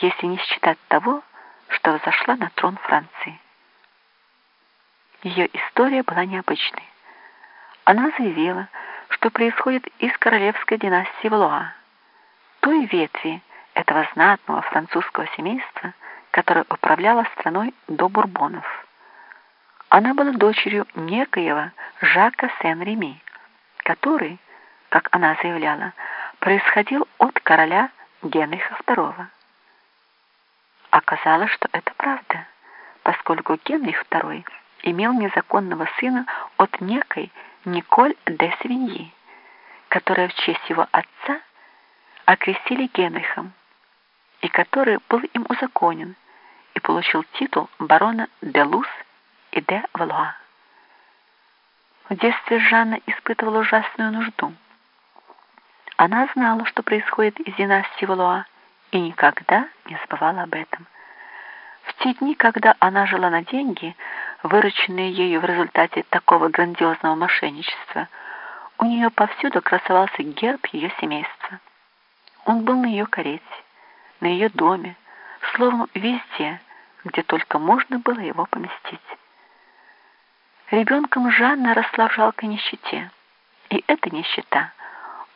если не считать того, что взошла на трон Франции. Ее история была необычной. Она заявила, что происходит из королевской династии Валуа, той ветви этого знатного французского семейства, которое управляло страной до Бурбонов. Она была дочерью некоего Жака Сен-Реми, который, как она заявляла, происходил от короля Генриха II. Оказалось, что это правда, поскольку Генрих II имел незаконного сына от некой Николь де Свиньи, которая в честь его отца окрестили Генрихом, и который был им узаконен и получил титул барона де Лус и де Валуа. В детстве Жанна испытывала ужасную нужду. Она знала, что происходит из династии Валуа, и никогда не забывала об этом. В те дни, когда она жила на деньги, вырученные ею в результате такого грандиозного мошенничества, у нее повсюду красовался герб ее семейства. Он был на ее карете, на ее доме, словом, везде, где только можно было его поместить. Ребенком Жанна росла в жалкой нищете, и эта нищета,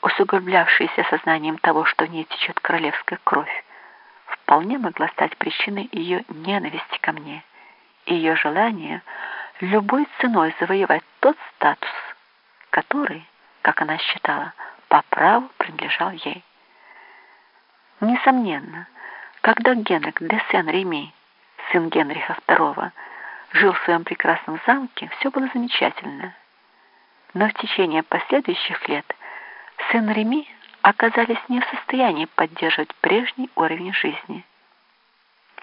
усугублявшаяся сознанием того, что в ней течет королевская кровь, вполне могла стать причиной ее ненависти ко мне и ее желания любой ценой завоевать тот статус, который, как она считала, по праву принадлежал ей. Несомненно, когда Генрик де Сен-Реми, сын Генриха II, жил в своем прекрасном замке, все было замечательно. Но в течение последующих лет Сен-Реми оказались не в состоянии поддерживать прежний уровень жизни.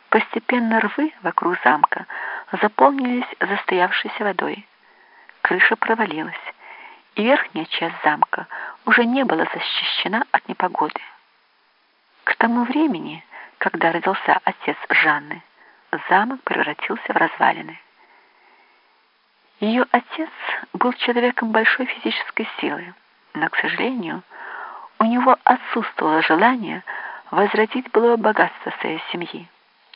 Постепенно рвы вокруг замка заполнились застоявшейся водой. Крыша провалилась, и верхняя часть замка уже не была защищена от непогоды. К тому времени, когда родился отец Жанны, замок превратился в развалины. Ее отец был человеком большой физической силы, но, к сожалению, у него отсутствовало желание возродить былое богатство своей семьи,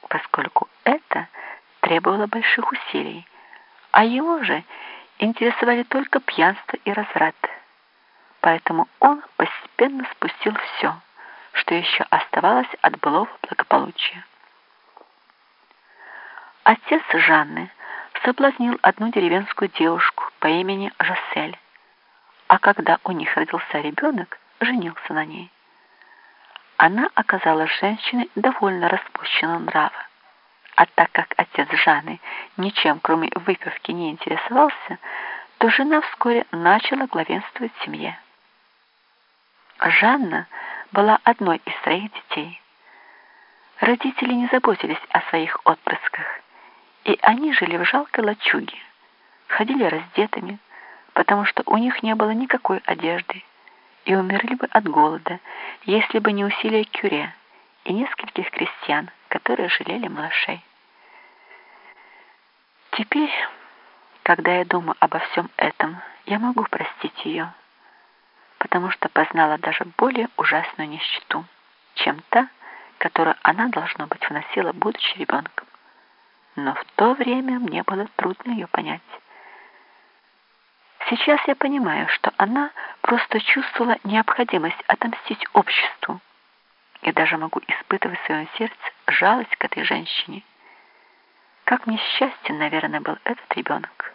поскольку это требовало больших усилий, а его же интересовали только пьянство и разврат. Поэтому он постепенно спустил все, что еще оставалось от былого благополучия. Отец Жанны соблазнил одну деревенскую девушку по имени Жасель, а когда у них родился ребенок, женился на ней. Она оказалась женщиной довольно распущенного нрава. А так как отец Жанны ничем, кроме выпивки, не интересовался, то жена вскоре начала главенствовать в семье. Жанна была одной из троих детей. Родители не заботились о своих отпрысках, и они жили в жалкой лачуге, ходили раздетыми, потому что у них не было никакой одежды, и умерли бы от голода, если бы не усилия Кюре и нескольких крестьян, которые жалели малышей. Теперь, когда я думаю обо всем этом, я могу простить ее, потому что познала даже более ужасную нищету, чем та, которую она, должно быть, вносила, будучи ребенком. Но в то время мне было трудно ее понять. Сейчас я понимаю, что она просто чувствовала необходимость отомстить обществу. Я даже могу испытывать в своем сердце жалость к этой женщине. Как несчастен, наверное, был этот ребенок.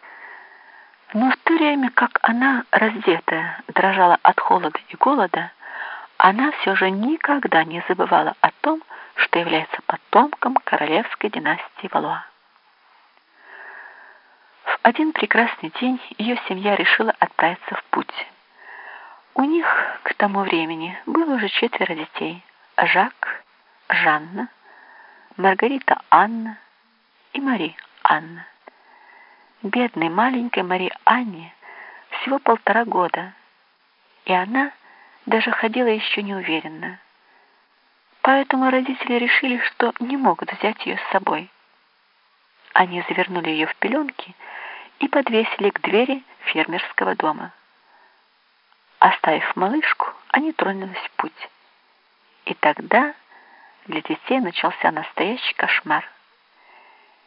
Но в то время, как она, раздетая, дрожала от холода и голода, она все же никогда не забывала о том, что является потомком королевской династии Валуа. В один прекрасный день ее семья решила отправиться в путь. У них к тому времени было уже четверо детей. Жак, Жанна, Маргарита Анна и Мари Анна. Бедной маленькой Мари Анне всего полтора года, и она даже ходила еще неуверенно. Поэтому родители решили, что не могут взять ее с собой. Они завернули ее в пеленки и подвесили к двери фермерского дома. Оставив малышку, они тронулись в путь. И тогда для детей начался настоящий кошмар.